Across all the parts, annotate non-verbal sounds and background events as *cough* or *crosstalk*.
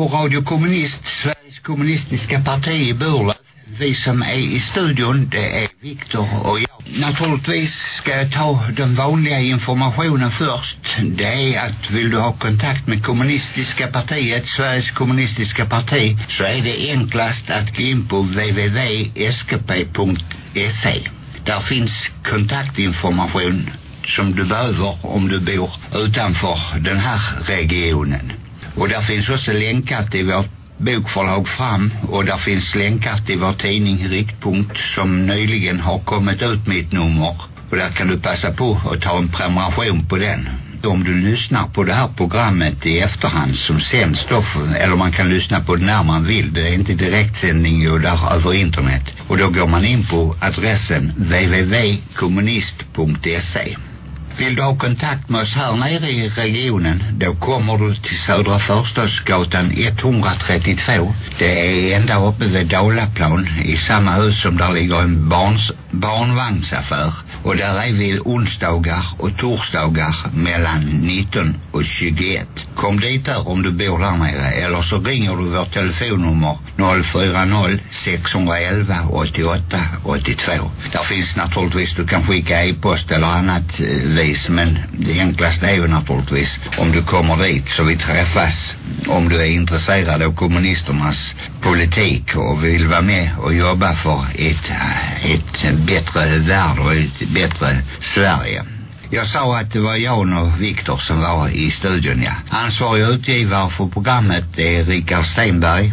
på Radio Kommunist, Sveriges kommunistiska parti i Burlöv. Vi som är i studion, det är Viktor och jag. Naturligtvis ska jag ta den vanliga informationen först. Det är att vill du ha kontakt med kommunistiska partiet, Sveriges kommunistiska parti, så är det enklast att gå in på www.skp.se. Där finns kontaktinformation som du behöver om du bor utanför den här regionen. Och där finns också länkar till vårt bokförlag fram och där finns länkar till vår tidning Riktpunkt som nyligen har kommit ut med ett nummer och där kan du passa på att ta en prenumeration på den om du lyssnar på det här programmet i efterhand som sänds då, eller man kan lyssna på det när man vill. Det är inte direktsändning där över internet. Och då går man in på adressen www.kommunist.se. Vill du ha kontakt med oss här nere i regionen då kommer du till Södra Förstadsgatan 132. Det är ända uppe vid Dalaplan i samma hus som där ligger en barns, barnvagnsaffär. Och där är vi onsdagar och torsdagar mellan 19 och 21. Kom dit där om du bor där nere eller så ringer du vårt telefonnummer 040 611 88 82. Där finns naturligtvis du kan skicka e-post eller annat eh, øh, naturligtvis men det enklaste är ju naturligtvis om du kommer dit så vi träffas om du är intresserad av kommunisternas politik och vill vara med och jobba för ett, ett bättre värld och ett bättre Sverige. Jag sa att det var Jan och Viktor som var i studion, ja. Ansvarig utgivare för programmet är Richard Steinberg.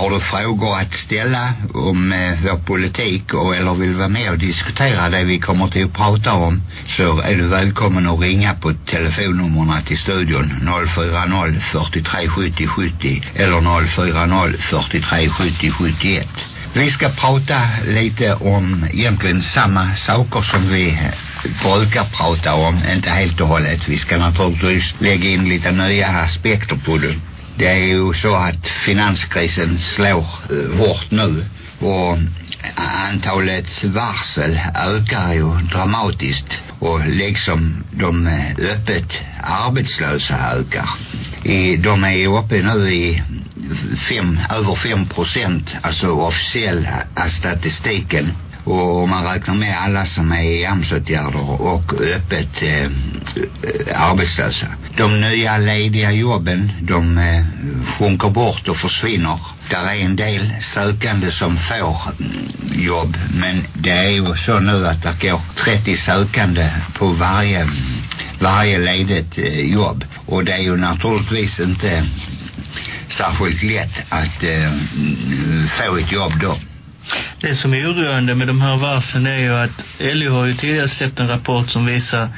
Har du frågor att ställa om eh, vår politik och eller vill vara med och diskutera det vi kommer till att prata om så är du välkommen att ringa på telefonnummerna till studion 040 43 70 70 eller 040 43 70 71. Vi ska prata lite om egentligen samma saker som vi eh, brukar prata om, inte helt och hållet. Vi ska naturligtvis lägga in lite nya aspekter på det. Det är ju så att finanskrisen slår eh, hårt nu och antalet varsel ökar ju dramatiskt och liksom de eh, öppet arbetslösa ökar. I, de är ju uppe nu i fem, över fem procent, alltså officiella statistiken och om man räknar med alla som är i AMS-åtgärder och öppet eh, eh arbetslösa. De nya lediga jobben, de eh, sjunker bort och försvinner. Där är en del sökande som får mm, jobb men det är ju så nu att det går 30 sökande på varje, mm, varje ledigt eh, jobb. Och det är ju naturligtvis inte mm, särskilt lätt att eh, få ett jobb då. Det som är oroande med de här varslen är ju att LO har ju tidigare släppt en rapport som visar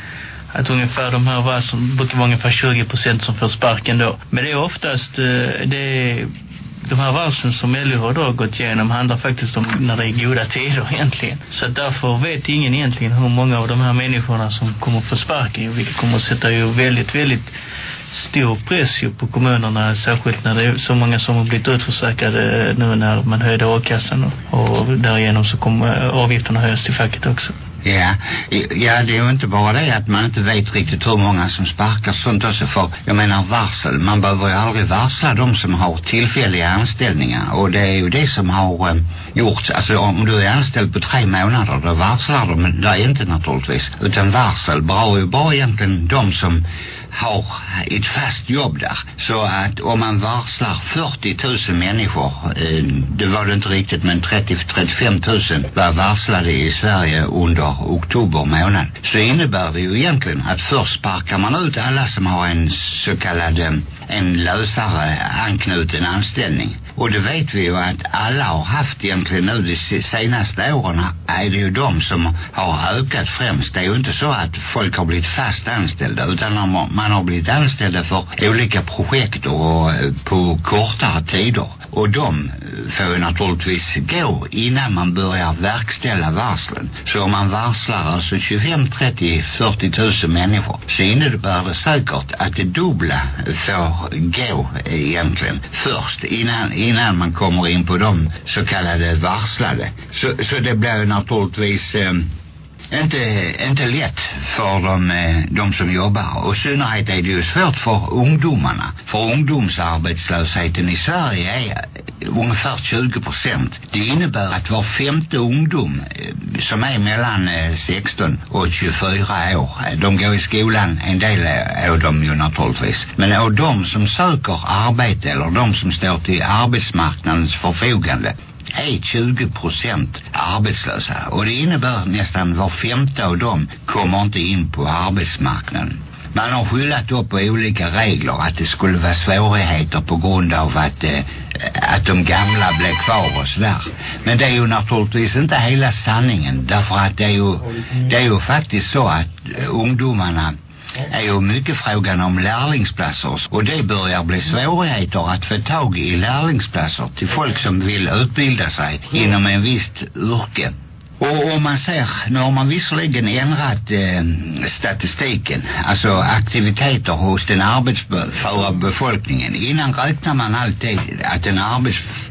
att ungefär de här varslen brukar vara ungefär 20 procent som får sparken då. Men det är oftast eh, det är de här varsen som LO har då gått igenom handlar faktiskt om när det är goda tider *laughs* egentligen. Så därför vet ingen egentligen hur många av de här människorna som kommer få sparken, vilket kommer att sätta ju väldigt, väldigt stor press ju på kommunerna särskilt när det är så många som har blivit utförsäkrade nu när man höjde a-kassan och, därigenom så kommer avgifterna höjas till facket också. Ja, ja det är ju inte bara det att man inte vet riktigt hur många som sparkar sånt också för jag menar varsel, man behöver ju aldrig varsla de som har tillfälliga anställningar och det är ju det som har eh, um, gjorts, alltså om du är anställd på tre månader då varslar de, men det är inte naturligtvis utan varsel berör ju bara egentligen de som har ett fast jobb där. Så att om man varslar 40 000 människor, eh, det var det inte riktigt men 30-35 000 var varslade i Sverige under oktober månad. Så innebär det ju egentligen att först sparkar man ut alla som har en så kallad eh, en lösare anknuten anställning. Och det vet vi ju att alla har haft egentligen nu de senaste åren är det ju de som har ökat främst. Det är ju inte så att folk har blivit fast anställda utan man har blivit anställda för olika projekt och på kortare tider. Och de eh, får ju naturligtvis gå innan man börjar verkställa varslen. Så om man varslar alltså 25, 30, 40 000 människor så innebär det säkert att det dubbla får gå egentligen först innan, innan man kommer in på de så kallade varslade. Så, så det blir naturligtvis eh, inte, inte lätt för de, eh, de som jobbar. Och i synnerhet är det ju svårt för ungdomarna. För ungdomsarbetslösheten i Sverige är eh, ungefär 20 procent. Det innebär att var femte ungdom eh, som är mellan 16 och 24 år, de går i skolan, en del av dem ju naturligtvis. Men av de som söker arbete eller de som står till arbetsmarknadens förfogande är 20 procent arbetslösa och det innebär nästan var femte av dem kommer inte in på arbetsmarknaden. Man har skyllat upp på olika regler att det skulle vara svårigheter på grund av att, eh, att de gamla blev kvar och sådär. Men det är ju naturligtvis inte hela sanningen därför att det är ju, det är ju faktiskt så att eh, ungdomarna är ju mycket frågan om lärlingsplatser och det börjar bli svårigheter att få tag i lärlingsplatser till folk som vill utbilda sig inom en visst yrke. Och om man ser, nu har man visserligen ändrat eh, statistiken, alltså aktiviteter hos den arbetsföra befolkningen. Innan räknar man alltid att den arbetsföra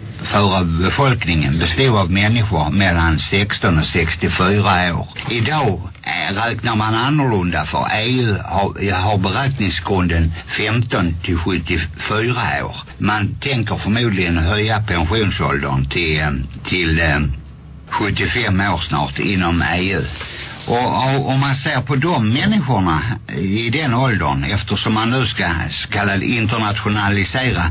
befolkningen bestod av människor mellan 16 och 64 år. Idag eh, räknar man annorlunda för EU har, eh, har beräkningsgrunden 15 till 74 år. Man tänker förmodligen höja pensionsåldern till, eh, till 75 år snart inom EU. Och, om man ser på de människorna i den åldern eftersom man nu ska så internationalisera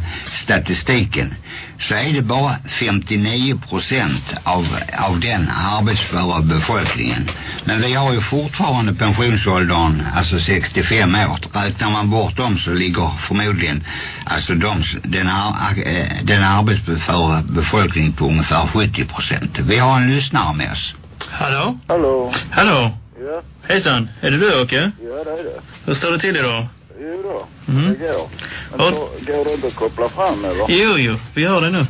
statistiken så är det bara 59 procent av, av den arbetsföra befolkningen. Men vi har ju fortfarande pensionsåldern, alltså 65 år. Räknar man bort dem så ligger förmodligen alltså de, den, eh, den arbetsföra befolkningen på ungefär 70 procent. Vi har en lyssnare med oss. Hallå? Hallå? Hallå? Ja, Hejsan, är det du Åke? ja det är det. Hur står det till idag? Jo då, Mm. det går. Men Och- så går det inte att koppla fram eller? Jo, jo, vi hör det nu.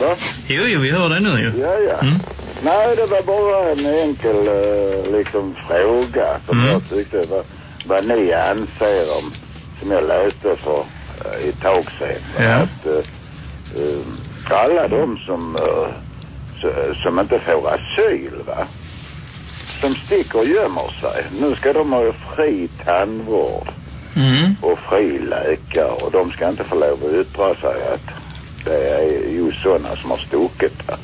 Va? Jo, jo, vi hör det nu ju. Ja, ja. Mm. Nej, det var bara en enkel eh, liksom fråga som Mm. jag tyckte vad, vad ni anser om, som jag läste för uh, ett tag sedan. Ja. Att uh, alla de som, uh, som inte får asyl va, som sticker och gömmer sig. Nu ska de ha fri tandvård Mm. och fri läkare och de ska inte få lov att yttra sig att det är just sådana som har stuckit va.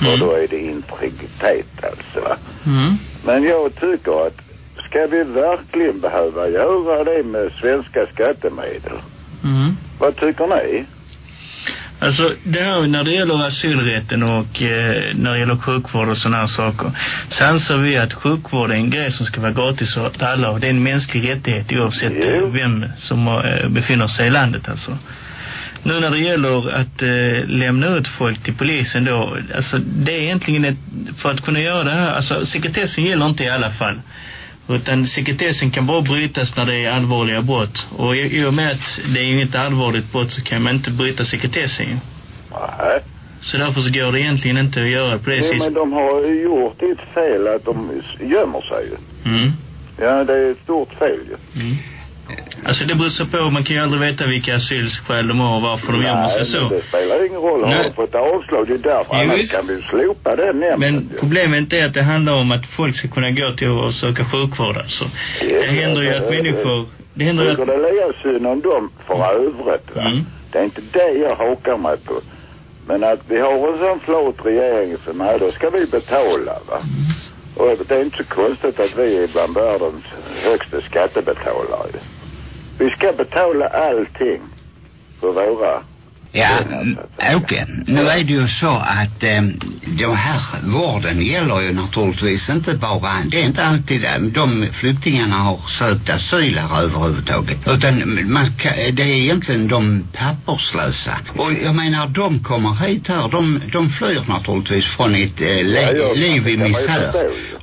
Mm. då är det integritet alltså va. Mm. Men jag tycker att ska vi verkligen behöva göra det med svenska skattemedel? Mm. Vad tycker ni? Alltså, det här när det gäller asylrätten och eh, när det gäller sjukvård och sådana här saker så anser vi att sjukvård är en grej som ska vara gratis åt alla och det är en mänsklig rättighet oavsett Jo. eh, vem som eh, befinner sig i landet alltså. Nu när det gäller att eh, lämna ut folk till polisen då, alltså det är egentligen ett, för att kunna göra det här, alltså sekretessen gäller inte i alla fall. Utan sekretessen kan bara brytas när det är allvarliga brott. Och i, och med att det är inget allvarligt brott så kan man inte bryta sekretessen. Nej. Så därför så går det egentligen inte att göra på det sättet. men de har ju gjort ett fel att de gömmer sig ju. Mm. Ja, det är ett stort fel ju. Mm. Alltså det beror sig på, man kan ju aldrig veta vilka asylskäl de har och varför de gömmer sig Nej, så. men det spelar ingen roll. Har Nej. de fått avslag, det är därför. Jo, Annars kan vi slopa den nämnden Men problemet är att det handlar om att folk ska kunna gå till och söka sjukvård alltså. Det händer ju att människor, det händer ju att... det ligger synd om dem för övrigt va? Mm. Det är inte det jag hakar mig på. Men att vi har en sån flott regering som är, då ska vi betala va. Mm. Och det är inte så konstigt att vi är bland världens högsta skattebetalare. Vi ska betala allting för våra Ja, Åke, nu är det ju så att eh, den här vården gäller ju naturligtvis inte bara, det är inte alltid eh, de flyktingarna har sökt asyl här överhuvudtaget. Utan man det är egentligen de papperslösa. Och jag menar, de kommer hit här, de, de flyr naturligtvis från ett eh, le, Ja, ja, liv i misär.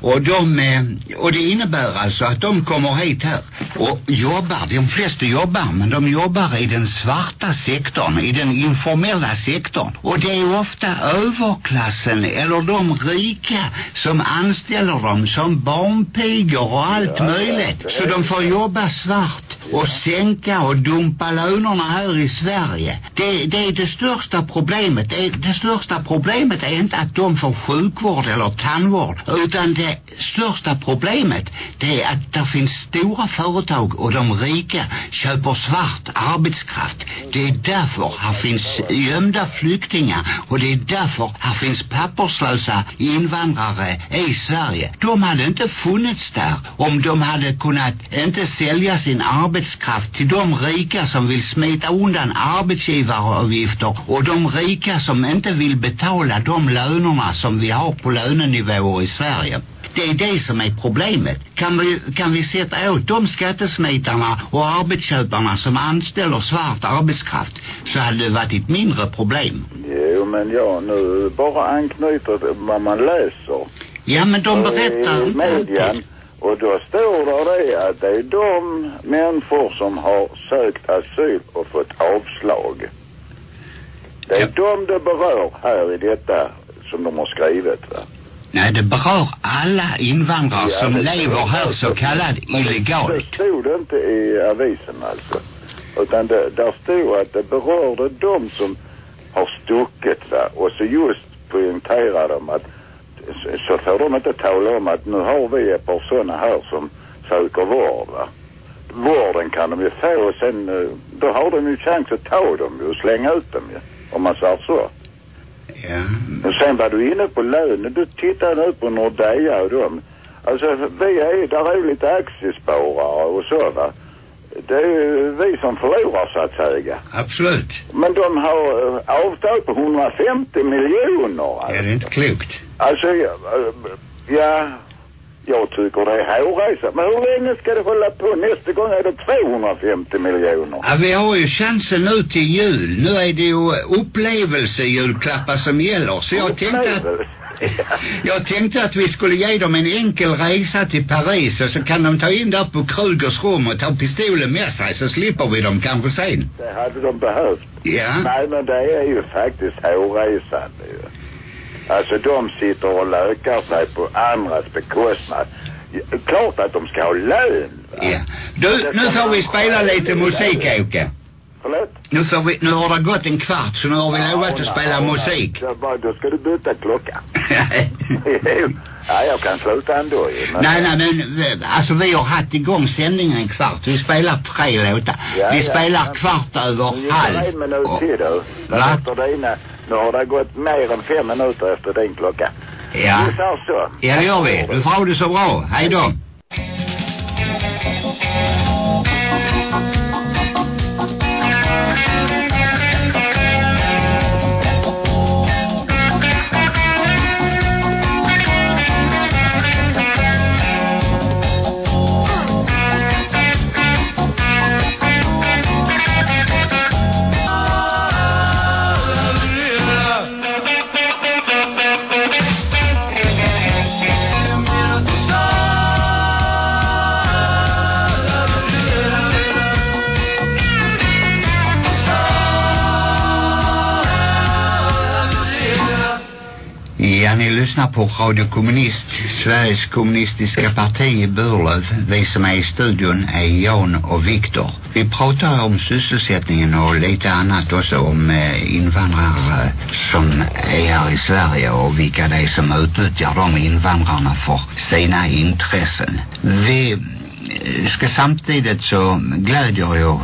Och de, eh, och det innebär alltså att de kommer hit här och jobbar, de flesta jobbar, men de jobbar i den svarta sektorn, i den informella sektorn. Och det är ofta överklassen eller de rika som anställer dem som barnpigor och allt Ja, möjligt. ja, Så de får jobba svart och sänka och dumpa lönerna här i Sverige. Det, det är det största problemet. Det, det största problemet är inte att de får sjukvård eller tandvård utan det största problemet det är att det finns stora företag och de rika köper svart arbetskraft. Det är därför här finns gömda flyktingar och det är därför här finns papperslösa invandrare i Sverige. De hade inte funnits där om de hade kunnat inte sälja sin arbetskraft till de rika som vill smita undan arbetsgivaravgifter och de rika som inte vill betala de lönerna som vi har på lönenivåer i Sverige. Det är det som är problemet. Kan vi, kan vi sätta åt de skattesmitarna och arbetsköparna som anställer svart arbetskraft så hade det varit ett mindre problem. Jo, men ja, nu bara anknyter vad man läser. Ja, men de berättar I median. Och då står det det att det är de människor som har sökt asyl och fått avslag. Det är Ja. de det berör här i detta som de har skrivit va. Nej, det berör alla invandrare Ja, som lever här så kallad Men Det illegalt. stod det inte i avisen alltså. Utan det, där stod att det berörde de som har stuckit va. Och så just poängterar de att så, så får de inte tala om att nu har vi ett par sådana här som söker vård va. Vården kan de ju få och sen eh, då har de ju chans att ta dem och slänga ut dem ju. Om man säger så. Ja. Men sen var du inne på lönen. Du tittar nu på Nordea och dem. Alltså vi är, där är ju lite aktiesparare och så va. Det är ju vi som förlorar så att säga. Absolut. Men de har eh, avtal på 150 miljoner. Alltså, det är inte klokt. alltså ja, eh, ja, jag tycker det är hårresa. Men hur länge ska det hålla på? Nästa gång är det 250 miljoner. Ja, vi har ju chansen nu till jul. Nu är det ju upplevelsejulklappar som gäller. Så jag tänkte att, *laughs* jag tänkte att vi skulle ge dem en enkel resa till Paris och så kan de ta in där på Krugers rum och ta pistolen med sig så slipper vi dem kanske sen. Det hade de behövt. Ja. Nej, men det är ju faktiskt hårresande ju. Alltså de sitter och lökar sig på andras bekostnad. Ja, Klart att de ska ha lön. va? Ja. Du, nu får vi spela lite musik, Åke. Förlåt? Nu får vi, nu har det gått en kvart så nu har vi lovat att spela musik. Då, bara- då ska du byta klocka. *laughs* ja, jag kan sluta ändå ju. Men, Nej, nej, men eh, alltså vi har haft igång sändningen en kvart. Vi spelar tre låtar. Ja, vi ja, spelar ja. kvart över halv. det en minut till då. Va? Efter dina, nu har det gått mer än fem minuter efter din klocka. Ja. Vi så. Ja, det gör vi. Du får ha det så bra. Hej då. Lyssnar på Radio Kommunist, Sveriges kommunistiska parti i Burlöv. Vi som är i studion är Jan och Viktor. Vi pratar om sysselsättningen och lite annat också om eh, invandrare som är här i Sverige och vilka det är som utnyttjar de invandrarna för sina intressen. Vi Eh, ska samtidigt så glädjer ju eh,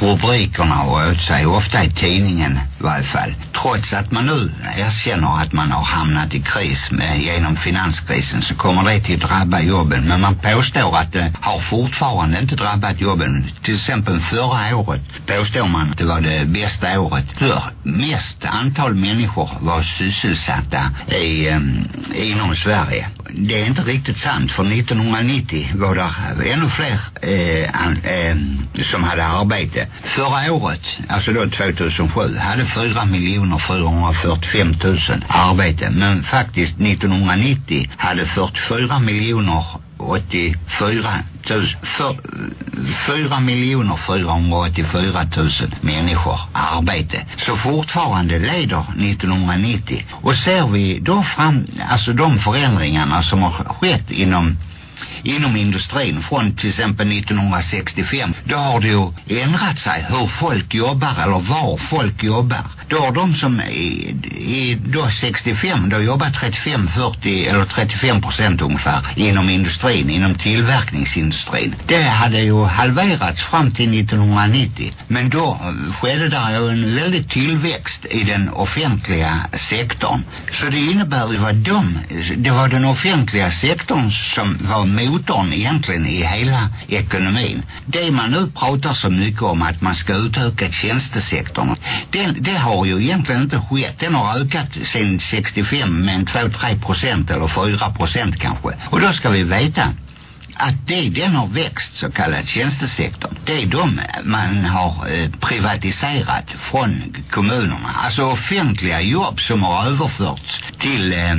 rubrikerna och åt sig ofta i tidningen i varje fall. Trots att man nu erkänner att man har hamnat i kris med, genom finanskrisen så kommer det till att drabba jobben. Men man påstår att det har fortfarande inte drabbat jobben. Till exempel förra året påstår man att det var det bästa året. För mest antal människor var sysselsatta i, um, inom Sverige. Det är inte riktigt sant för 1990 var det ännu fler eh, an, eh, som hade arbete. Förra året, alltså då 2007, hade 4 miljoner 445 000 arbete. Men faktiskt 1990 hade 44 miljoner 84 000, för, 4 miljoner 484 000 människor arbete. Så fortfarande leder 1990. Och ser vi då fram, alltså de förändringarna som har skett inom inom industrin från till exempel 1965 då har det ju ändrat sig hur folk jobbar eller var folk jobbar då de som är i då 65 då jobbar 35, 40 eller 35 procent ungefär inom industrin, inom tillverkningsindustrin det hade ju halverats fram till 1990 men då eh, skedde där ju en väldigt tillväxt i den offentliga sektorn så det innebär ju att de det var den offentliga sektorn som var motorn egentligen i hela ekonomin. Det man nu pratar så mycket om att man ska utöka tjänstesektorn. Det, det har har ju egentligen inte skett. Den har ökat sedan 65 med 2-3 procent eller 4 procent kanske. Och då ska vi veta att det den har växt så kallad tjänstesektorn. Det är de man har eh, privatiserat från kommunerna. Alltså offentliga jobb som har överförts till, eh,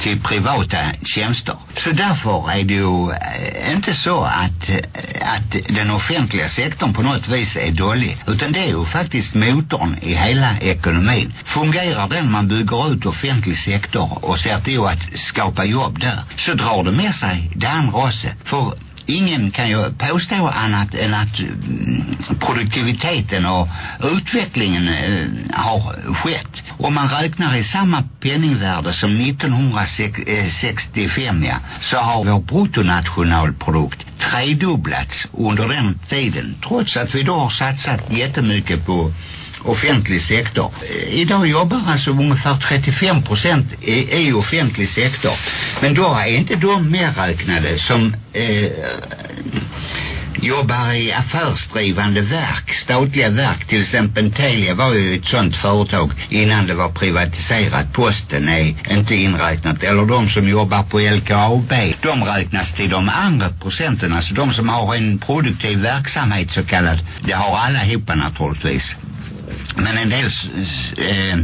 till privata tjänster. Så därför är det ju eh, inte så att, att den offentliga sektorn på något vis är dålig. Utan det är ju faktiskt motorn i hela ekonomin. Fungerar den man bygger ut offentlig sektor och ser till att skapa jobb där så drar det med sig det andra också för ingen kan ju påstå annat än att mm, produktiviteten och utvecklingen eh, har skett. Om man räknar i samma penningvärde som 1965 ja, så har vår bruttonationalprodukt tredubblats under den tiden trots att vi då har satsat jättemycket på offentlig sektor. Eh, Idag jobbar alltså ungefär 35 procent i, i offentlig sektor. Men då är inte de medräknade som eh, jobbar i affärsdrivande verk, statliga verk, till exempel Telia var ju ett sånt företag innan det var privatiserat. Posten är inte inräknat. Eller de som jobbar på LKAB, de räknas till de andra procenten. Alltså de som har en produktiv verksamhet så kallad. Det har alla ihop naturligtvis men en del eh,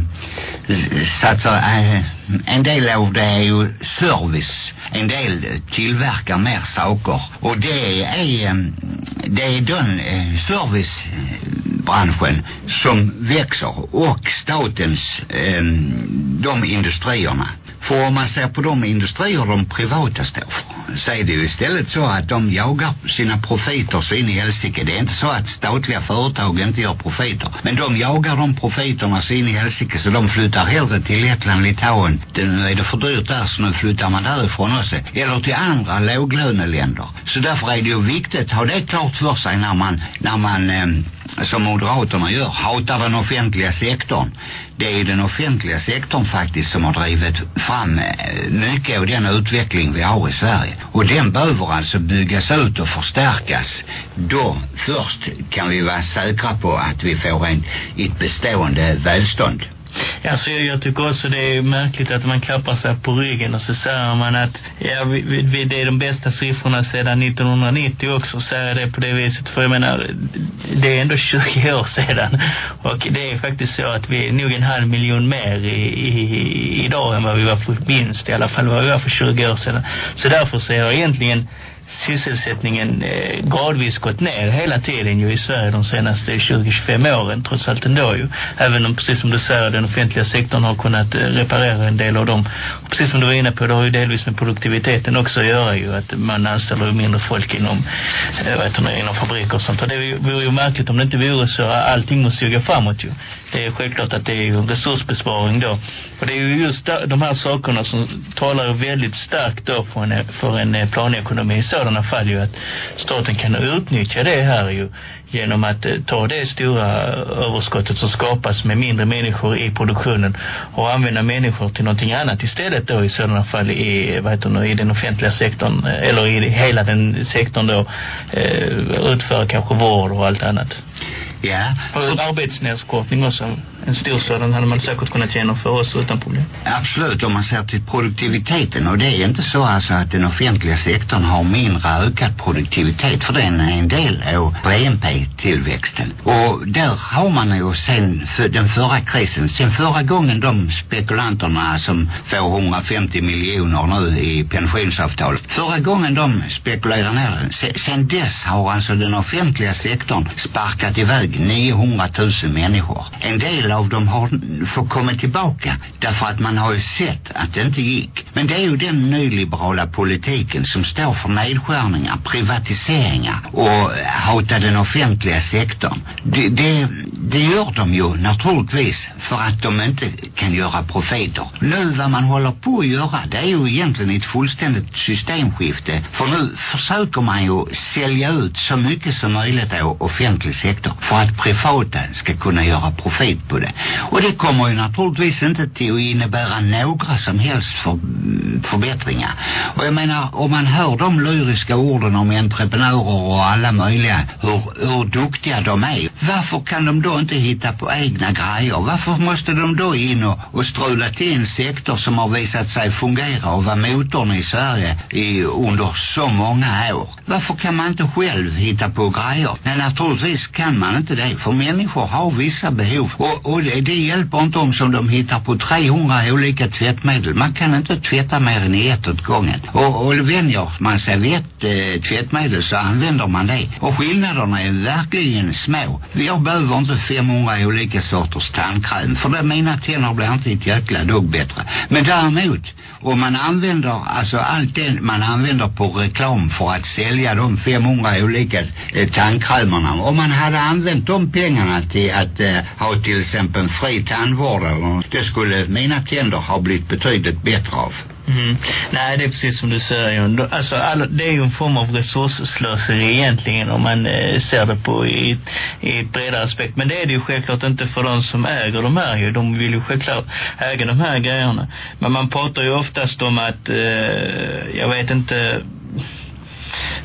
satsar eh, en del av det är ju service. En del tillverkar mer saker. Och det är eh, det är den eh, servicebranschen som växer. Och statens eh, de industrierna. För om man ser på de industrier de privata står för så är det ju istället så att de jagar sina profiter så in i helsike. Det är inte så att statliga företag inte gör profiter. Men de jagar de profiterna så in i helsike så de flyttar hellre till Lettland, Litauen. Det, nu är det för dyrt där så nu flyttar man därifrån också. Eller till andra låglöneländer. Så därför är det ju viktigt att ha det klart för sig när man, när man eh, som Moderaterna gör, hatar den offentliga sektorn. Det är den offentliga sektorn faktiskt som har drivit fram eh, mycket av den utveckling vi har i Sverige. Och den behöver alltså byggas ut och förstärkas. Då först kan vi vara säkra på att vi får en, ett bestående välstånd. Alltså jag, jag tycker också. Det är märkligt att man klappar sig på ryggen och så säger man att ja, vi, vi, det är de bästa siffrorna sedan 1990 också. Säger det på det viset för jag menar det är ändå 20 *laughs* år sedan. Och det är faktiskt så att vi är nog en halv miljon mer i, i, idag än vad vi var för minst i alla fall vad vi var för 20 år sedan. Så därför ser jag egentligen sysselsättningen eh, gradvis gått ner hela tiden ju i Sverige de senaste 20-25 åren trots allt ändå ju. Även om precis som du säger den offentliga sektorn har kunnat eh, reparera en del av dem. Och precis som du var inne på det har ju delvis med produktiviteten också att göra ju att man anställer ju mindre folk inom, eh, vet du, inom fabriker och sånt. Och det vore ju märkligt om det inte vore så. Allting måste ju gå framåt ju. Det är självklart att det är ju en resursbesparing då. Och det är ju just de här sakerna som talar väldigt starkt då för en, eh, för en eh, planekonomi så sådana fall ju att staten kan utnyttja det här ju genom att eh, ta det stora överskottet som skapas med mindre människor i produktionen och använda människor till någonting annat istället då i sådana fall i, vad heter det, i den offentliga sektorn eller i hela den sektorn då eh, utföra kanske vård och allt annat. Ja. Och arbetsnedskapning också. En stor sådan hade man säkert kunnat genomföra oss utan problem. Absolut, om man ser till produktiviteten. Och det är inte så alltså att den offentliga sektorn har mindre ökad produktivitet. För den är en del av BNP-tillväxten. Och där har man ju sen för den förra krisen, sen förra gången de spekulanterna som får 150 miljoner nu i pensionsavtal. Förra gången de spekulerar ner sen, sen dess har alltså den offentliga sektorn sparkat iväg 900 000 människor. En del del av dem har fått komma tillbaka därför att man har ju sett att det inte gick. Men det är ju den nyliberala politiken som står för nedskärningar, privatiseringar och hota den offentliga sektorn. Det, det, det gör de ju naturligtvis för att de inte kan göra profiter. Nu vad man håller på att göra det är ju egentligen ett fullständigt systemskifte. För nu försöker man ju sälja ut så mycket som möjligt av offentlig sektor för att privata ska kunna göra profit på det. Och det kommer ju naturligtvis inte till att innebära några som helst för, förbättringar. Och jag menar, om man hör de lyriska orden om entreprenörer och alla möjliga, hur, hur duktiga de är. Varför kan de då inte hitta på egna grejer? Varför måste de då in och, och strula till en sektor som har visat sig fungera och vara motorn i Sverige i, under så många år? Varför kan man inte själv hitta på grejer? Men naturligtvis kan man inte det, för människor har vissa behov. Och, och och det, det hjälper inte om som de hittar på 300 olika tvättmedel. Man kan inte tvätta mer än ett åt gången. Och, och vänjer man sig vid ett eh, tvättmedel så använder man det. Och skillnaderna är verkligen små. Jag behöver inte 500 olika sorters tandkräm för det mina tänder blir inte ett jäkla dugg bättre. Men däremot om man använder alltså allt det man använder på reklam för att sälja de 500 olika eh, tandkrämerna. Om man hade använt de pengarna till att eh, ha till exempel fri tandvård eller det skulle mina tänder ha blivit betydligt bättre av. Mm. Nej, det är precis som du säger. Alltså, all, det är ju en form av resursslöseri egentligen om man eh, ser det på i, i ett bredare aspekt. Men det är det ju självklart inte för de som äger de här ju. De vill ju självklart äga de här grejerna. Men man pratar ju oftast om att, eh, jag vet inte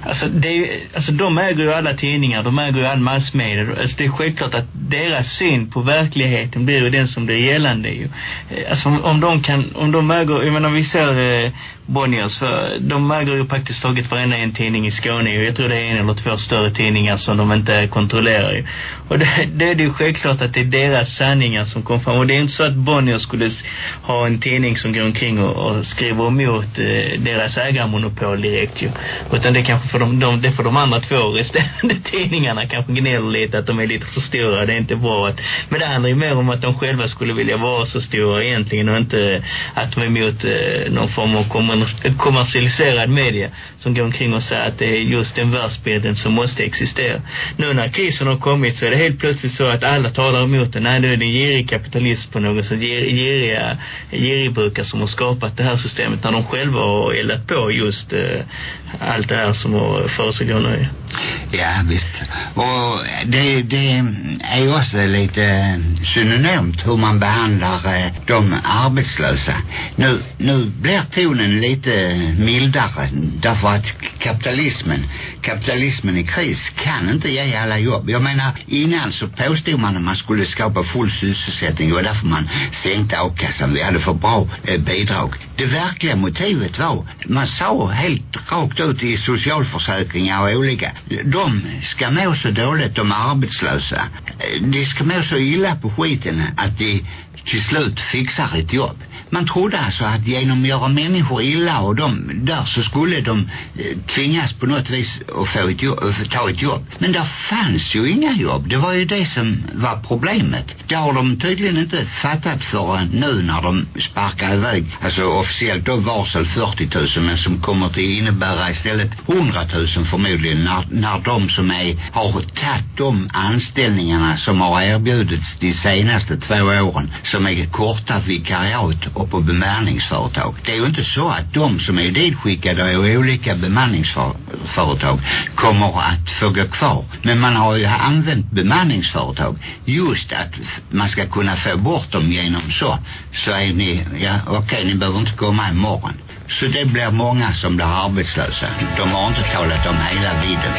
Alltså, det är, alltså de äger ju alla tidningar, de äger ju all massmedia. Alltså det är självklart att deras syn på verkligheten blir ju den som blir gällande ju. Eh, alltså om de kan, om de äger, jag menar vi ser eh, Bonniers, för de äger ju praktiskt taget varenda en tidning i Skåne ju. Jag tror det är en eller två större tidningar som de inte kontrollerar ju. Och det, *laughs* det är ju självklart att det är deras sanningar som kommer fram. Och det är inte så att Bonniers skulle ha en tidning som går omkring och, och skriver emot eh, deras ägarmonopol direkt ju. Utan det kanske får de, de, det får de andra två resterande *laughs* tidningarna kanske gnäller lite att de är lite för stora. Det är inte bra att, men det handlar ju mer om att de själva skulle vilja vara så stora egentligen och inte att de är emot eh, någon form av kommersialiserad media som går omkring och säger att det är just den världsbilden som måste existera. Nu när krisen har kommit så är det helt plötsligt så att alla talar emot det. Nej, nu är det en girig kapitalism på något sätt. Giriga, girigbrukare som har skapat det här systemet när de själva har eldat på just eh, allt det här som har försiggår nu. Ja, visst. Och det, det är ju också lite synonymt hur man behandlar eh, de arbetslösa. Nu, nu blir tonen lite mildare därför att kapitalismen, kapitalismen i kris kan inte ge alla jobb. Jag menar, innan så påstod man att man skulle skapa full sysselsättning och därför man sänkte avkassan. Vi hade för bra eh, bidrag. Det verkliga motivet var, man sa helt rakt ut i sjukförsäkringar och olika, de ska må så dåligt, de arbetslösa. De ska må så illa på skiten att de till slut fixar ett jobb. Man trodde alltså att genom att göra människor illa och de där så skulle de eh, tvingas på något vis att få ett jobb, att ta ett jobb. Men där fanns ju inga jobb. Det var ju det som var problemet. Det har de tydligen inte fattat förrän nu när de sparkar iväg, alltså officiellt då varsel 40 000 men som kommer att innebära istället 100 000 förmodligen när, när de som är, har tagit de anställningarna som har erbjudits de senaste två åren som är korta vikariat och på bemanningsföretag. Det är ju inte så att de som är ditskickade av olika bemanningsföretag kommer att få gå kvar. Men man har ju använt bemanningsföretag just att man ska kunna få bort dem genom så. Så är ni, ja okej okay, ni behöver inte komma imorgon. Så det blir många som blir arbetslösa. De har inte talat om hela vidden.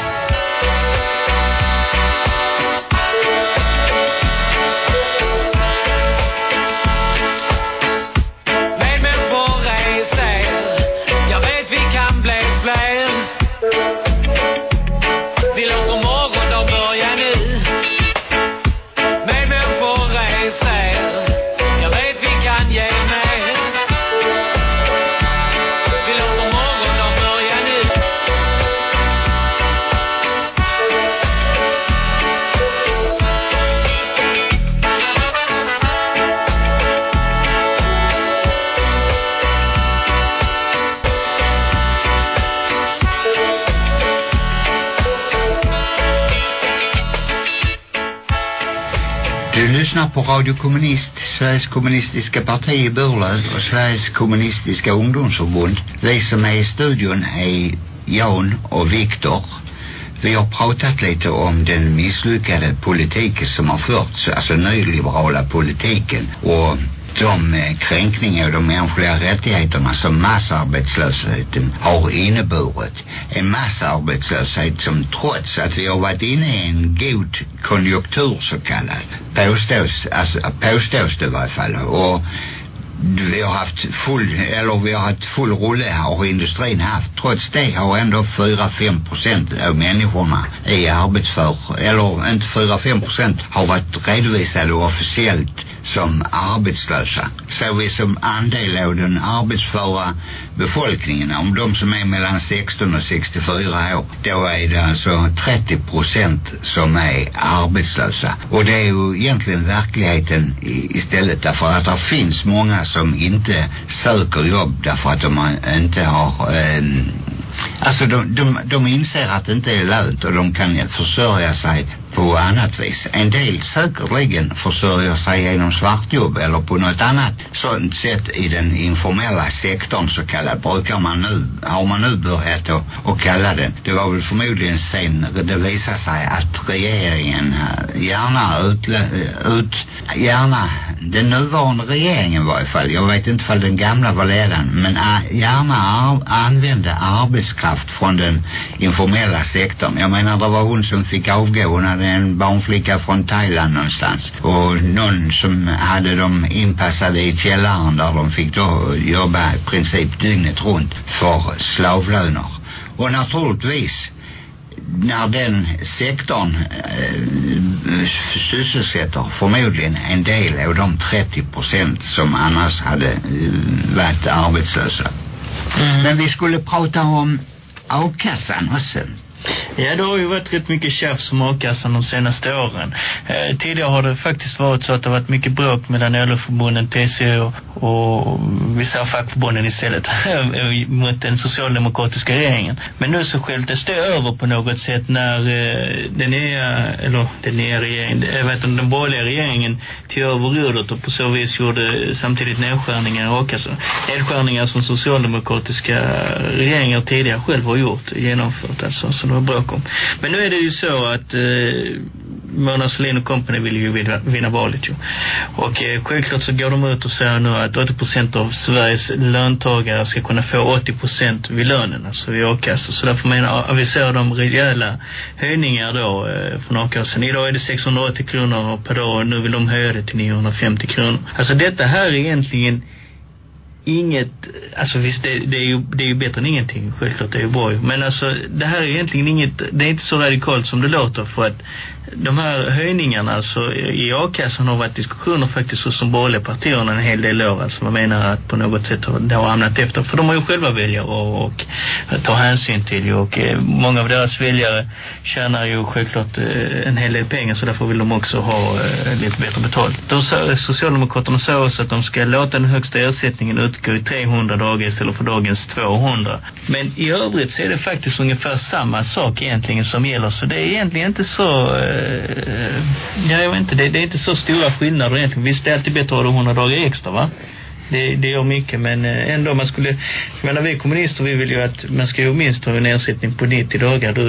Radio Kommunist, Sveriges kommunistiska parti i Burlöv och Sveriges kommunistiska ungdomsförbund. Vi som är i studion är Jan och Viktor. Vi har pratat lite om den misslyckade politiken som har förts, alltså nyliberala politiken och de eh, kränkningar av de mänskliga rättigheterna som massarbetslösheten har inneburit. En massarbetslöshet som trots att vi har varit inne i en god konjunktur så kallad påstås, alltså, påstås det i varje fall och vi har haft full eller vi har haft full rulle har industrin haft trots det har ändå 4-5 procent av människorna i arbetsför eller inte 4-5 procent har varit redovisade officiellt som arbetslösa. Så vi som andel av den arbetsföra befolkningen. Om de som är mellan 16 och 64 år då är det alltså 30 procent som är arbetslösa. Och det är ju egentligen verkligheten istället därför att det finns många som inte söker jobb därför att de inte har eh, alltså de, de, de inser att det inte är lönt och de kan försörja sig på annat vis. En del säkerligen försörjer sig genom svartjobb eller på något annat sånt sätt i den informella sektorn så kallad brukar man nu, har man nu börjat att, att kalla den. Det var väl förmodligen sen det visade sig att regeringen eh, gärna utlä, eh, ut gärna den nuvarande regeringen var i fall, jag vet inte om den gamla var ledaren, men eh, gärna ar, använde arbetskraft från den informella sektorn. Jag menar det var hon som fick avgå, hon hade en barnflicka från Thailand någonstans och någon som hade dem inpassade i källaren där de fick då jobba i princip dygnet runt för slavlöner och naturligtvis när den sektorn eh, sysselsätter förmodligen en del av de 30 procent som annars hade eh, varit arbetslösa. Mm. Men vi skulle prata om avkassan också. Ja, det har ju varit rätt mycket tjafs om a-kassan de senaste åren. Eh, tidigare har det faktiskt varit så att det har varit mycket bråk mellan LO-förbunden, TCO och vissa fackförbunden istället *laughs* eh, mot den socialdemokratiska regeringen. Men nu så skälldes det över på något sätt när eh, den nya, eller den nya regeringen, jag vet inte, den borgerliga regeringen tog över rodret och på så vis gjorde samtidigt nedskärningar i a-kassan. Nedskärningar som socialdemokratiska regeringar tidigare själv har gjort, genomfört alltså, så då var bråk om. Men nu är det ju så att eh, Mona Sahlin och company vill ju vinna, vinna valet ju. Och eh, självklart så går de ut och säger nu att 80% av Sveriges löntagare ska kunna få 80% vid lönen, alltså vid a-kassa. Så därför menar aviserar de rejäla höjningar då eh, från a-kassan. Idag är det 680 kronor per dag och nu vill de höja det till 950 kronor. Alltså detta här är egentligen inget, alltså visst det, det, är ju, det är ju bättre än ingenting, självklart det är ju bra men alltså det här är egentligen inget, det är inte så radikalt som det låter för att de här höjningarna alltså i a-kassan har varit diskussioner faktiskt hos de borgerliga partierna en hel del år alltså man menar att på något sätt har, det har hamnat efter för de har ju själva väljare och, och ta hänsyn till och eh, många av deras väljare tjänar ju självklart eh, en hel del pengar så därför vill de också ha eh, lite bättre betalt. Då sa, Socialdemokraterna sa också att de ska låta den högsta ersättningen utgå i 300 dagar istället för dagens 200. Men i övrigt så är det faktiskt ungefär samma sak egentligen som gäller så det är egentligen inte så eh, ja, jag vet inte, det, det är inte så stora skillnader egentligen. Visst, det är alltid bättre att ha 100 dagar extra, va? Det, det gör mycket, men eh, ändå man skulle, jag menar vi kommunister vi vill ju att man ska ju minst ha en ersättning på 90 dagar. Du,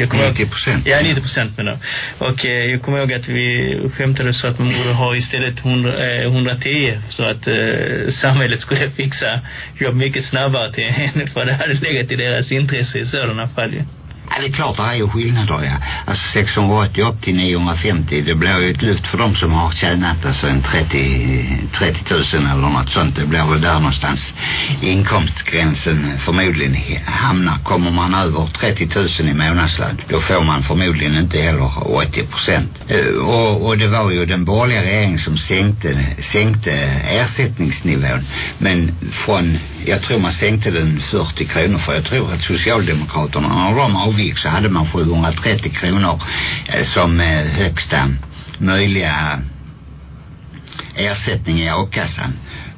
jag 90 procent? Ja, 90 procent menar Och eh, jag kommer ihåg att vi skämtade så att man borde ha istället 100, eh, 110 så att eh, samhället skulle fixa jobb mycket snabbare till en *laughs* för det hade legat i deras intresse i sådana fall ju. Ja, Ja, det är klart det är ju skillnader, ja. Alltså 680 upp till 950, det blir ju ett lyft för dem som har tjänat alltså en 30, 30 000 eller något sånt. Det blir väl där någonstans inkomstgränsen förmodligen hamnar. Kommer man över 30 000 i månadslön, då får man förmodligen inte heller 80 procent. Eh, och, och det var ju den borgerliga regeringen som sänkte, sänkte ersättningsnivån. Men från, jag tror man sänkte den 40 kronor för jag tror att Socialdemokraterna, när de avgick så hade man 730 kronor eh, som eh, högsta möjliga eh, ersättning i a-kassan.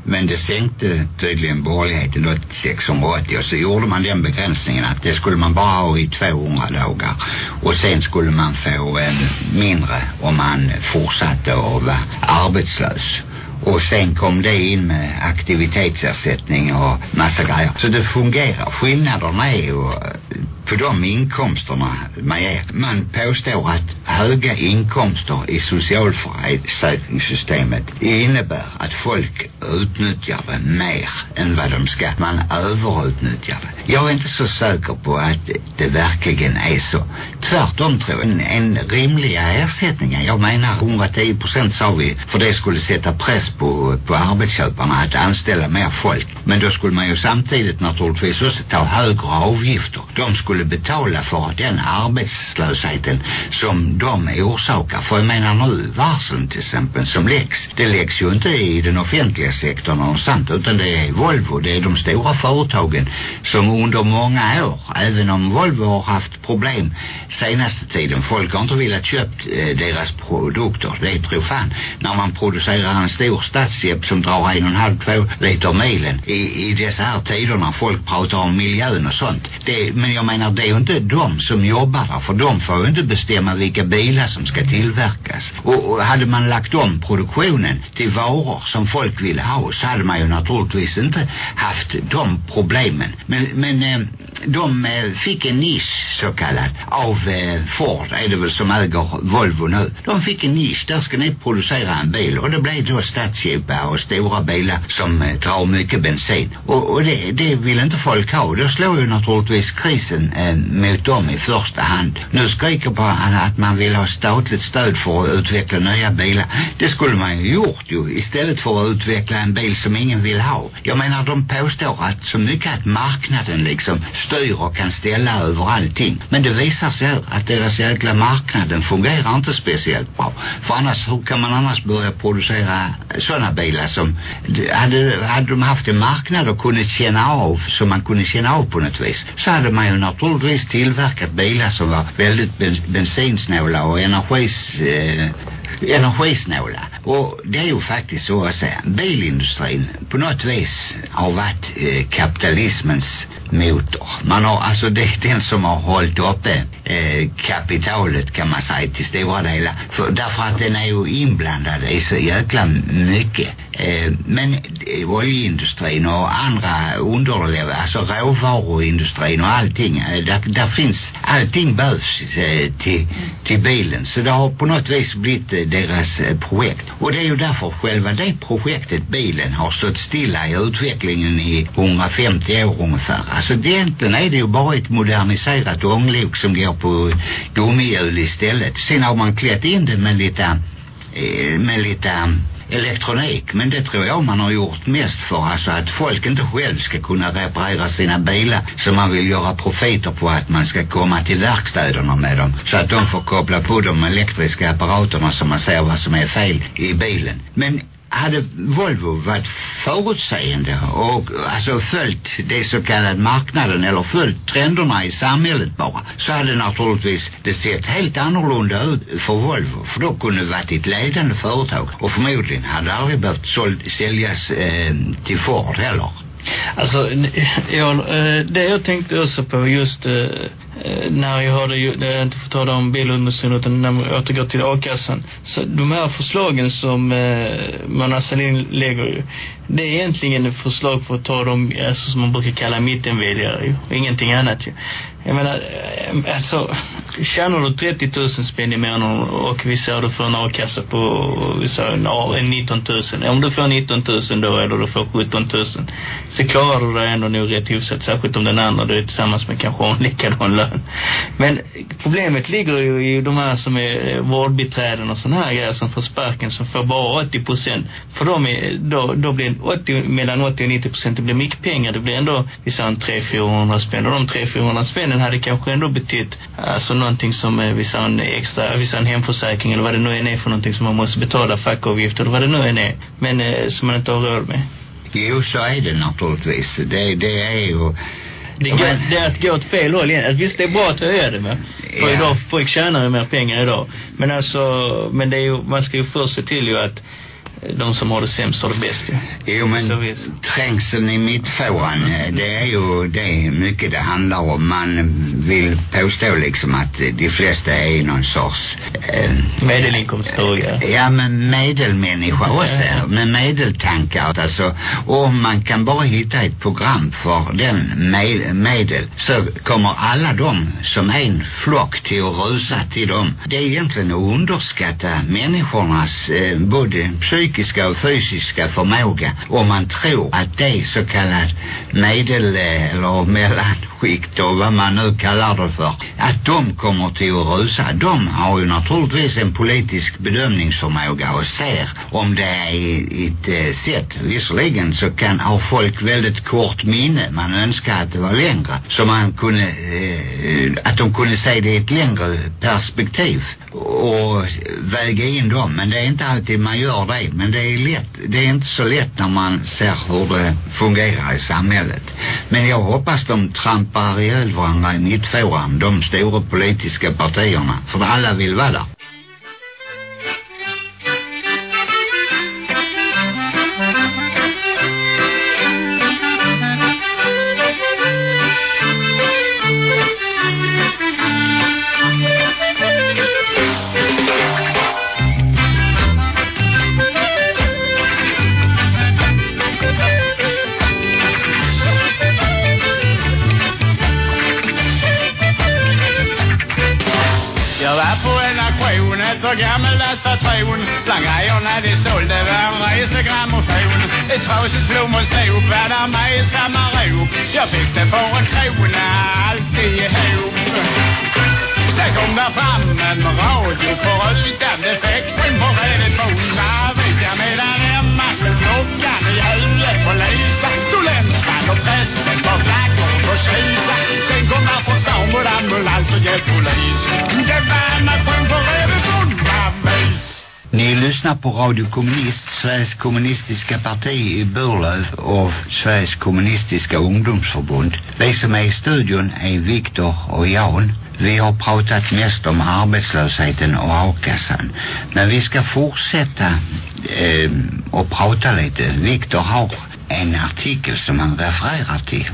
Men det sänkte tydligen borgerligheten då till 680 och så gjorde man den begränsningen att det skulle man bara ha i 200 dagar. Och sen skulle man få en mindre om man fortsatte att vara arbetslös. Och sen kom det in med aktivitetsersättning och massa grejer. Så det fungerar. Skillnaderna är ju på de inkomsterna man ger. Man påstår att höga inkomster i socialförsäkringssystemet innebär att folk utnyttjar det mer än vad de ska. Man överutnyttjar det. Jag är inte så säker på att det verkligen är så. Tvärtom tror jag en, en rimliga ersättningar. Jag menar 110 procent sa vi för det skulle sätta press på, på arbetsköparna att anställa mer folk. Men då skulle man ju samtidigt naturligtvis också ta högre avgifter. De skulle betala för den arbetslösheten som de orsakar. För jag menar nu varslen till exempel som läggs. Det läggs ju inte i den offentliga sektorn någonstans utan det är Volvo. Det är de stora företagen som under många år, även om Volvo har haft problem senaste tiden. Folk har inte velat köpt eh, deras produkter. Det tror fan. När man producerar en stor stadsjepp som drar en och en halv, två liter milen i, i dessa här tider när folk pratar om miljön och sånt. Det, men jag menar det är ju inte de som jobbar där för de får ju inte bestämma vilka bilar som ska tillverkas. Och, och hade man lagt om produktionen till varor som folk vill ha så hade man ju naturligtvis inte haft de problemen. Men, men eh, de eh, fick en nisch så kallad av eh, Ford är det väl som äger Volvo nu. De fick en nisch, där ska ni producera en bil och det blev då stadsjeepar och stora bilar som eh, drar mycket bensin. Och, och det, det vill inte folk ha. Då slår ju naturligtvis krisen eh, mot dem i första hand. Nu skriker på att man vill ha statligt stöd för att utveckla nya bilar. Det skulle man ju gjort ju istället för att utveckla en bil som ingen vill ha. Jag menar de påstår att så mycket att marknaden liksom styr och kan ställa över allting. Men det visar sig att deras jäkla marknaden fungerar inte speciellt bra. För annars, hur kan man annars börja producera sådana bilar som hade, hade de haft en marknad och kunnat känna av som man kunde känna av på något vis så hade man ju naturligtvis tillverkat bilar som var väldigt bens bensinsnåla och energis eh, energisnåla. Och det är ju faktiskt så att säga. Bilindustrin på något vis har varit eh, kapitalismens motor. Man har, alltså det är den som har hållit uppe eh, kapitalet kan man säga till stora delar. För, därför att den är ju inblandad i så jäkla mycket. Eh, men eh, oljeindustrin och andra underlever, alltså råvaruindustrin och allting, eh, där, där finns, allting behövs eh, till, till bilen. Så det har på något vis blivit eh, deras eh, projekt. Och det är ju därför själva det projektet, bilen, har stått stilla i utvecklingen i 150 år ungefär. Alltså egentligen är det ju bara ett moderniserat ånglok som går på gummihjul istället. Sen har man klätt in det med lite, eh, med lite elektronik men det tror jag man har gjort mest för alltså att folk inte själv ska kunna reparera sina bilar så man vill göra profiter på att man ska komma till verkstäderna med dem så att de får koppla på de elektriska apparaterna så man ser vad som är fel i bilen. Men hade Volvo varit förutseende och alltså följt det så kallade marknaden eller följt trenderna i samhället bara så hade naturligtvis det sett helt annorlunda ut för Volvo för då kunde det varit ett ledande företag och förmodligen hade det aldrig behövt såld, säljas eh, till Ford heller. Alltså, *laughs* jag, eh, det jag tänkte också på just eh, Eh, när jag hörde ju, det är inte får tala om bilunderstöd utan när man återgår till a-kassan. Så de här förslagen som eh, Mona Sahlin lägger ju, det är egentligen förslag för att ta dem, alltså eh, som man brukar kalla mittenväljare ju, ingenting annat ju. Jag menar, eh, alltså, tjänar du 30 000 spänn i månaden och vi ser du får en a-kassa på, vi säger en 19 000. Om du får 19 000 då eller du får 17 000 så klarar du det ändå nog rätt hyfsat, särskilt om den andra du är tillsammans med kanske en likadan lön. Men problemet ligger ju i de här som är eh, vårdbiträden och sådana här grejer som får sparken som får bara 80 procent. För de är, då, då blir 80, mellan 80 och 90 procent, det blir mycket pengar. Det blir ändå, vi sa en 300-400 spänn. Och de 300-400 spännen hade kanske ändå betytt alltså någonting som eh, vi sa en extra, vi sa en hemförsäkring eller vad det nu än är för någonting som man måste betala fackavgift eller vad det nu än är. Men eh, som man inte har råd med. Jo, så är det naturligtvis. Det, det är ju det, går, det är att gå åt fel håll igen. Alltså, visst, det är bra att höja det med. För ja. idag, folk tjänar ju mer pengar idag. Men alltså, men det är ju, man ska ju först se till ju att de som har det sämst har det bäst ju. Jo men trängseln i mittfåran eh, det är ju det mycket det handlar om. Man vill påstå liksom att eh, de flesta är någon sorts eh, Medelinkomsttagare. Ja men medelmänniska också med medeltankar alltså om man kan bara hitta ett program för den me medel så kommer alla de som en flock till att rusa till dem. Det är egentligen att underskatta människornas eh, både psykiska och fysiska förmåga om man tror att det är så kallat medel eh, eller mellan toppskikt och vad man nu kallar det för att de kommer till att rusa. De har ju naturligtvis en politisk bedömningsförmåga och ser om det är ett eh, sätt. Visserligen så kan ha folk väldigt kort minne. Man önskar att det var längre. Så man kunde, eh, att de kunde se det i ett längre perspektiv och väga in dem. Men det är inte alltid man gör det. Men det är lätt. Det är inte så lätt när man ser hur det fungerar i samhället. Men jag hoppas de trampar ihjäl varandra i mittfåran, de stora politiska partierna. För alla vill vara där. Grejerna vi sålde vår en resegrammofon Ett trasigt plommonstop var där med i samma rop Jag fick det för en krona alltihop Sen kom där fram en radio förutan defekten på redaktionerna vet jag medan Emma slog klockan i huvudet på Lisa. Då länsman och prästen på flaggor på Kisa. Sen kom där från stan både ambulans och hjälppolis lyssnar på Radio Kommunist, Sveriges kommunistiska parti i Burlöv och Sveriges kommunistiska ungdomsförbund. Vi som är i studion är Viktor och Jan. Vi har pratat mest om arbetslösheten och a-kassan. Men vi ska fortsätta eh, och prata lite. Viktor har en artikel som han refererar till.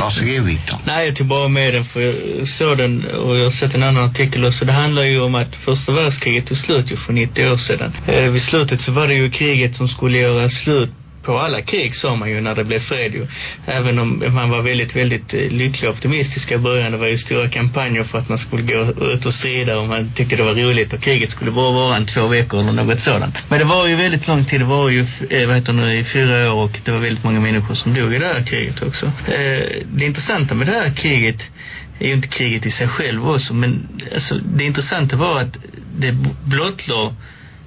Varsågod Viktor. Nej, jag tog bara med den för jag såg den och jag har sett en annan artikel också. Det handlar ju om att första världskriget tog slut ju för 90 år sedan. Eh, vid slutet så var det ju kriget som skulle göra slut på alla krig sa man ju när det blev fred ju. Även om man var väldigt, väldigt eh, lycklig och optimistisk i början. Det var ju stora kampanjer för att man skulle gå ut och strida och man tyckte det var roligt och kriget skulle bara vara en två veckor eller något sådant. Men det var ju väldigt lång tid. Det var ju, eh, vad heter det nu, i fyra år och det var väldigt många människor som dog i det här kriget också. Eh, det intressanta med det här kriget är ju inte kriget i sig själv också men alltså, det intressanta var att det blottlade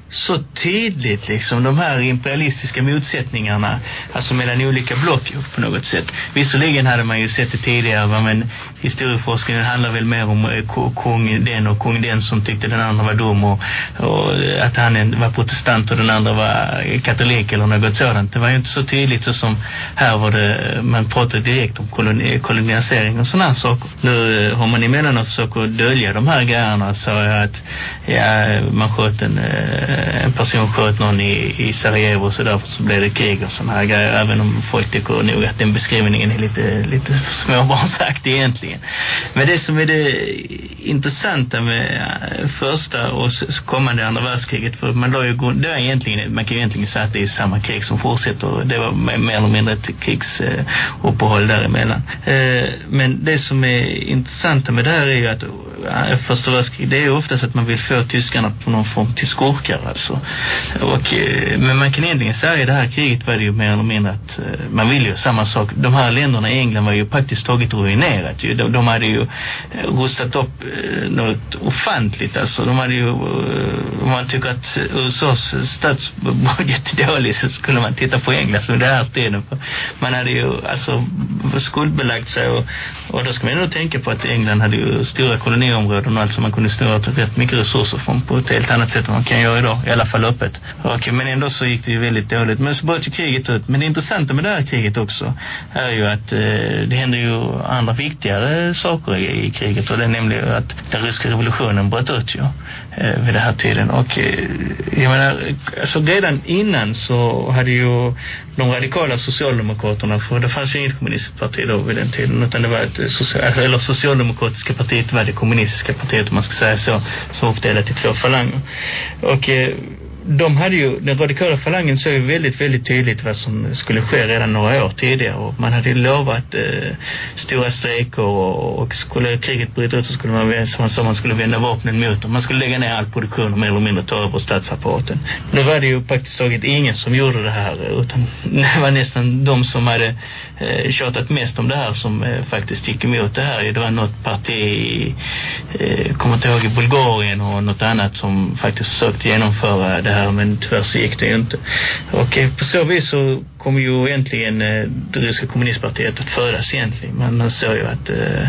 så tydligt liksom de här imperialistiska motsättningarna alltså mellan olika block ju, på något sätt. Visserligen hade man ju sett det tidigare va, men historieforskningen handlar väl mer om eh, kung den och kung den som tyckte den andra var dum och, och att han var protestant och den andra var eh, katolik eller något sådant. Det var ju inte så tydligt så som här var det, eh, man pratade direkt om koloni, kolonisering och sådana saker. Nu eh, har man emellanåt försökt att dölja de här grejerna så att ja, man sköt en, eh, en person sköt någon i, i Sarajevo så därför så blev det krig och sådana här grejer även om folk tycker nog att den beskrivningen är lite, lite *laughs* småbarnsaktig egentligen. Men det som är det intressanta med eh, första och kommande andra världskriget för man la ju grund- det är egentligen, man kan ju egentligen säga att det är samma krig som fortsätter det var mer eller mindre ett krigsuppehåll eh, däremellan. Eh, men det som är intressanta med det här är ju att första världskriget det är ju oftast att man vill få tyskarna på någon form till skurkar alltså. Och, eh, men man kan egentligen säga i det här kriget var det ju mer eller mindre att eh, man vill ju samma sak. De här länderna i England var ju praktiskt taget ruinerat ju. De, de hade ju eh, rustat upp något ofantligt alltså. De hade ju, om man tycker att USAs statsbudget är dålig så skulle man titta på England som i det här tiden. Man hade ju alltså skuldbelagt sig och, och då ska man ju tänka på att England hade ju stora kolonier ekonomiområden och allt som man kunde snurra rätt mycket resurser från på ett helt annat sätt än man kan göra idag, i alla fall öppet. Och, men ändå så gick det ju väldigt dåligt. Men så bröt ju kriget ut. Men det intressanta med det här kriget också är ju att eh, det händer ju andra viktigare saker i, i kriget och det är nämligen att den ryska revolutionen bröt ut ju Eh, vid den här tiden. Och eh, jag menar, alltså redan innan så hade ju de radikala socialdemokraterna, för det fanns ju inget kommunistiskt parti då vid den tiden, utan det var ett social, alltså, eller socialdemokratiska partiet var det kommunistiska partiet om man ska säga så, som var uppdelat i två falanger. Och eh, de hade ju, den radikala falangen såg ju väldigt, väldigt tydligt vad som skulle ske redan några år tidigare och man hade ju lovat eh, stora strejker och, och skulle kriget bryta ut så skulle man, som man sa, man skulle vända vapnen mot dem. Man skulle lägga ner all produktion och mer eller mindre ta över statsapparaten. Nu var det ju praktiskt taget ingen som gjorde det här utan *laughs* det var nästan de som hade eh, tjatat mest om det här som eh, faktiskt gick emot det här. Det var något parti, eh, kommer inte ihåg i Bulgarien och något annat som faktiskt försökte genomföra det här men tyvärr så gick det ju inte. Och eh, på så vis så kommer ju egentligen eh, det ryska kommunistpartiet att födas egentligen. Men man såg ju att eh,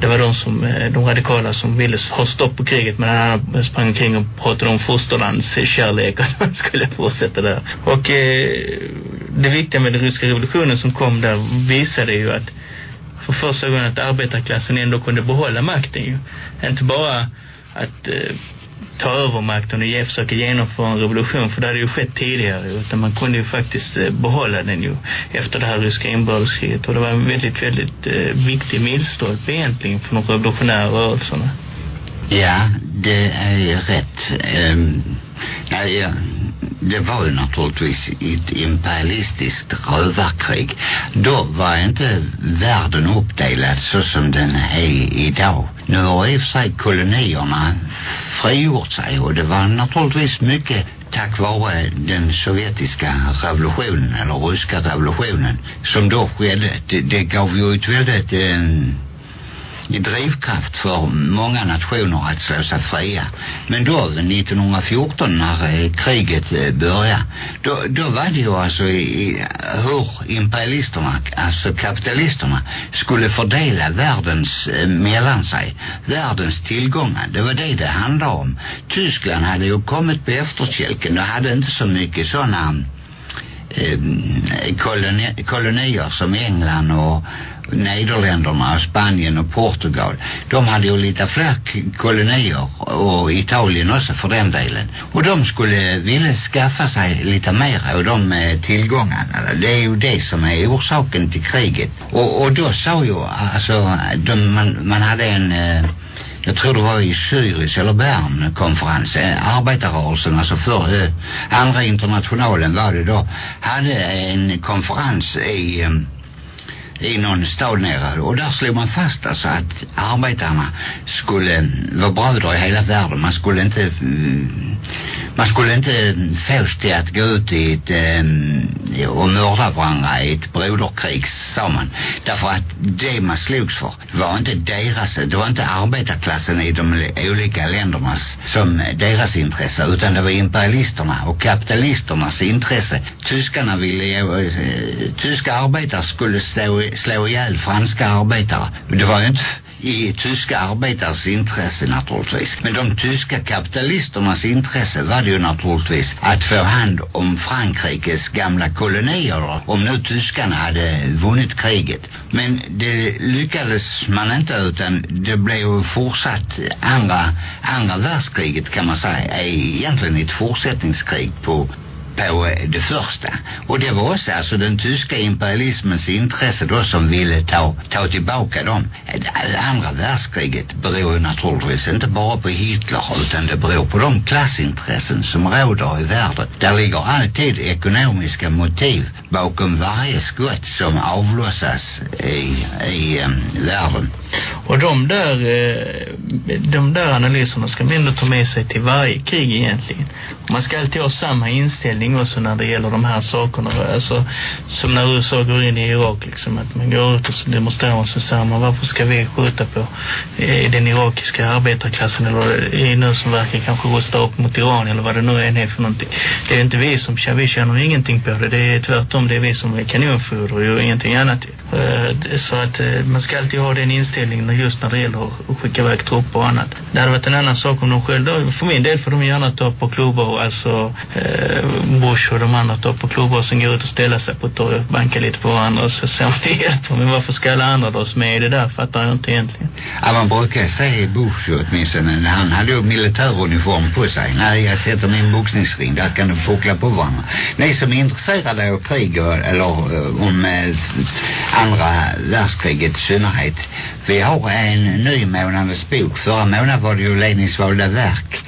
det var de som, eh, de radikala som ville ha stopp på kriget men han sprang omkring och pratade om fosterlandskärlek och *laughs* att man skulle fortsätta där. Och eh, det viktiga med den ryska revolutionen som kom där visade ju att för första gången att arbetarklassen ändå kunde behålla makten ju. Inte bara att eh, ta över makten och ge, försöka genomföra en revolution för det hade ju skett tidigare utan man kunde ju faktiskt eh, behålla den ju efter det här ryska inbördeskriget och det var en väldigt, väldigt eh, viktig milstolpe egentligen för de revolutionära rörelserna. Ja, det är ju rätt. Ehm, um, nej, det var ju naturligtvis ett imperialistiskt rövarkrig. Då var inte världen uppdelad så som den är idag. Nu har i och för sig kolonierna frigjort sig och det var naturligtvis mycket tack vare den sovjetiska revolutionen eller ryska revolutionen som då skedde. Det, det gav ju ett väldigt eh, drivkraft för många nationer att slå sig fria. Men då 1914 när eh, kriget eh, började då, då var det ju alltså i, i, hur imperialisterna, alltså kapitalisterna skulle fördela världens eh, mellan sig, världens tillgångar. Det var det det handlade om. Tyskland hade ju kommit på efterkälken och hade inte så mycket sådana Ehm, koloni, kolonier som England och Nederländerna, Spanien och Portugal. De hade ju lite fler kolonier och Italien också för den delen. Och de skulle vilja skaffa sig lite mer av de eh, tillgångarna. Det är ju det som är orsaken till kriget. Och, och då sa ju, alltså, de, man, man hade en... Eh, jag tror det var i Zürich eller Bern konferens arbetarrörelsen alltså för eh, andra internationalen var det då. Hade en konferens i eh, i någon stad nere och där slog man fast alltså att arbetarna skulle vara bröder i hela världen man skulle inte mm, man skulle inte mm, fås till att gå ut i ett eh, mm, och mörda varandra i ett broderkrig sa man därför att det man slogs för var inte deras det var inte arbetarklassen i de olika ländernas som deras intresse utan det var imperialisterna och kapitalisternas intresse tyskarna ville eh, tyska arbetare skulle stå slå ihjäl franska arbetare. Det var ju inte i tyska arbetares intresse naturligtvis. Men de tyska kapitalisternas intresse var det ju naturligtvis att få hand om Frankrikes gamla kolonier om nu tyskarna hade vunnit kriget. Men det lyckades man inte utan det blev fortsatt andra, andra världskriget kan man säga är egentligen ett fortsättningskrig på på eh, det första. Och det var också alltså den tyska imperialismens intresse då som ville ta, ta tillbaka dem. Eh, det andra världskriget beror ju naturligtvis inte bara på Hitler utan det beror på de klassintressen som råder i världen. Där ligger alltid ekonomiska motiv bakom varje skott som avlossas i, i um, världen. Och de där, eh, de där analyserna ska man ändå ta med sig till varje krig egentligen. Man ska alltid ha samma inställning också när det gäller de här sakerna. Alltså, som när USA går in i Irak liksom, att man går ut och demonstrerar och så säger man varför ska vi skjuta på eh, den irakiska arbetarklassen eller i nu som verkar kanske rusta upp mot Iran eller vad det nu än är för någonting. Det är inte vi som vi känner ingenting på det. Det är tvärtom tvärtom, det är vi som är kanonfoder och ingenting annat. Eh, så att eh, man ska alltid ha den inställningen just när det gäller att skicka iväg trupper och annat. Det hade varit en annan sak om de själva, för min del får de gärna ta på klubbor, alltså eh, Bush och de andra ta på klubbor som går ut och ställa sig på torg och banka lite på varandra och så ser man hjälper. Men varför ska alla andra dras med i det där fattar jag inte egentligen. Ja, man brukar säga Bush åtminstone, han hade ju militäruniform på sig. Nej, jag sätter min boxningsring, där kan du puckla på varandra. Ni som är intresserade av krig och, eller eh, om eh, andra världskriget i synnerhet. Vi har en ny månadens bok. Förra månaden var det ju Lenins valda verk.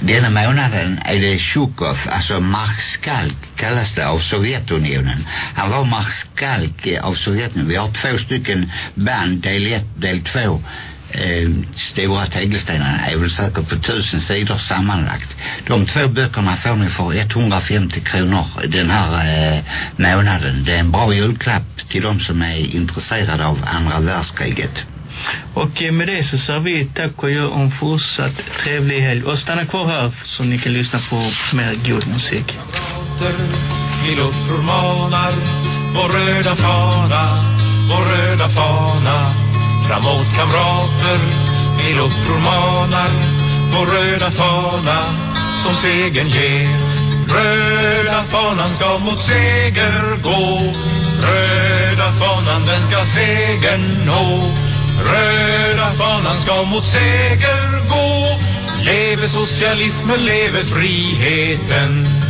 Denna månaden är det Tjukov, alltså marskalk kallas det av Sovjetunionen. Han var marskalk eh, av Sovjetunionen. Vi har två stycken band, del 1, del 2 eh, stora tegelstenarna är väl säkert på tusen sidor sammanlagt. De två böckerna får ni för 150 kronor den här eh, månaden. Det är en bra julklapp till de som är intresserade av andra världskriget. Och med det så säger vi tack och jag om fortsatt trevlig helg. Och stanna kvar här så ni kan lyssna på mer god musik. Uppror manar vår röda fana, vår röda fana Framåt kamrater, vi uppror manar Vår röda fana som segern ger. Röda fanan ska mot seger gå. Röda fanan den ska segern nå. Röda fanan ska mot seger gå. Leve socialismen, leve friheten.